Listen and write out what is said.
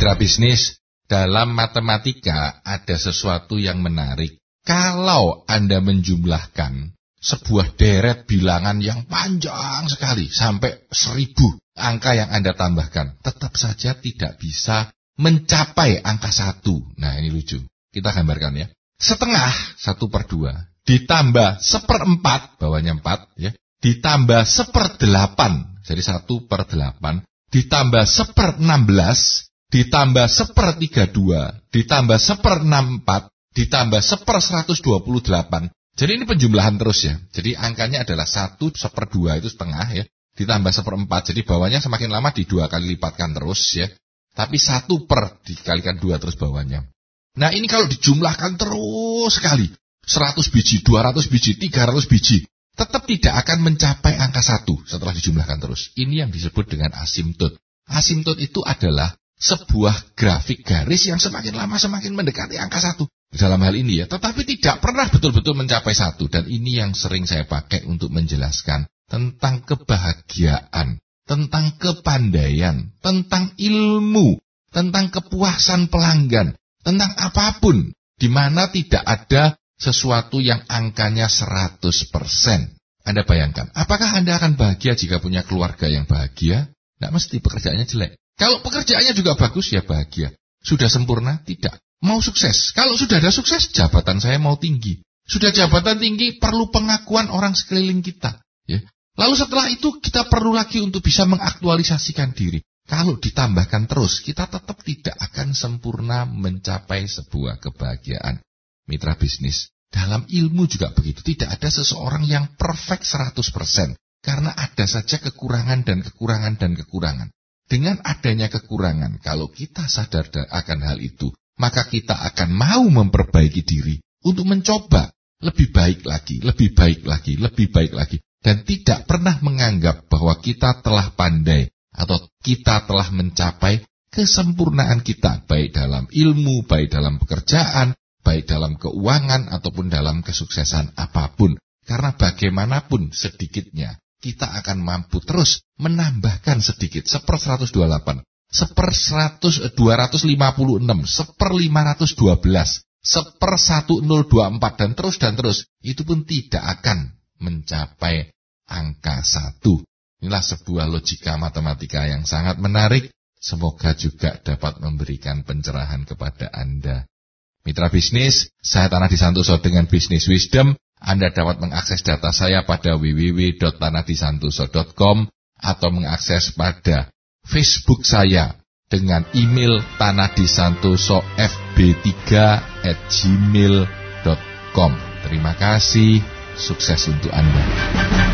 Mitra bisnis, dalam matematika ada sesuatu yang menarik. Kalau Anda menjumlahkan sebuah deret bilangan yang panjang sekali, sampai seribu angka yang Anda tambahkan, tetap saja tidak bisa mencapai angka satu. Nah ini lucu. Kita gambarkan ya. Setengah satu per dua ditambah seperempat, bawahnya empat ya, ditambah seperdelapan, jadi satu per delapan, ditambah seper enam belas, ditambah seper tiga dua, ditambah seper enam empat, ditambah seper seratus dua puluh delapan. Jadi ini penjumlahan terus ya. Jadi angkanya adalah satu seper dua itu setengah ya, ditambah seperempat. Jadi bawahnya semakin lama di dua kali lipatkan terus ya. Tapi satu per dikalikan dua terus bawahnya. Nah ini kalau dijumlahkan terus sekali, 100 biji, 200 biji, 300 biji, tetap tidak akan mencapai angka satu setelah dijumlahkan terus. Ini yang disebut dengan asimtot. Asimtot itu adalah sebuah grafik garis yang semakin lama semakin mendekati angka satu. Dalam hal ini ya, tetapi tidak pernah betul-betul mencapai satu. Dan ini yang sering saya pakai untuk menjelaskan tentang kebahagiaan, tentang kepandaian, tentang ilmu, tentang kepuasan pelanggan, tentang apa pun, di mana tidak ada sesuatu yang angkanya 100%. Anda bayangkan, apakah Anda akan bahagia jika punya keluarga yang bahagia? Tidak mesti pekerjaannya jelek. Kalau pekerjaannya juga bagus, ya bahagia. Sudah sempurna? Tidak. Mau sukses? Kalau sudah ada sukses, jabatan saya mau tinggi. Sudah jabatan tinggi, perlu pengakuan orang sekeliling kita. Ya. Lalu setelah itu, kita perlu lagi untuk bisa mengaktualisasikan diri. Kalau ditambahkan terus, kita tetap tidak akan sempurna mencapai sebuah kebahagiaan mitra bisnis. Dalam ilmu juga begitu, tidak ada seseorang yang perfect 100%. Karena ada saja kekurangan dan kekurangan dan kekurangan. Dengan adanya kekurangan, kalau kita sadar akan hal itu, maka kita akan mau memperbaiki diri untuk mencoba lebih baik lagi, lebih baik lagi, lebih baik lagi. Dan tidak pernah menganggap bahwa kita telah pandai atau kita telah mencapai kesempurnaan kita, baik dalam ilmu, baik dalam pekerjaan, baik dalam keuangan ataupun dalam kesuksesan apa pun. Karena bagaimanapun sedikitnya, kita akan mampu terus menambahkan sedikit, seper 128, seper 100, 256, seper 512, seper 1024, dan terus dan terus. Itu pun tidak akan mencapai angka satu. Inilah sebuah logika matematika yang sangat menarik. Semoga juga dapat memberikan pencerahan kepada Anda. Mitra bisnis, saya Tanah Disantoso dengan Bisnis Wisdom. Anda dapat mengakses data saya pada www.tanahdisantoso.com atau mengakses pada Facebook saya dengan email tanahdisantoso.fb3@gmail.com. Terima kasih, sukses untuk Anda.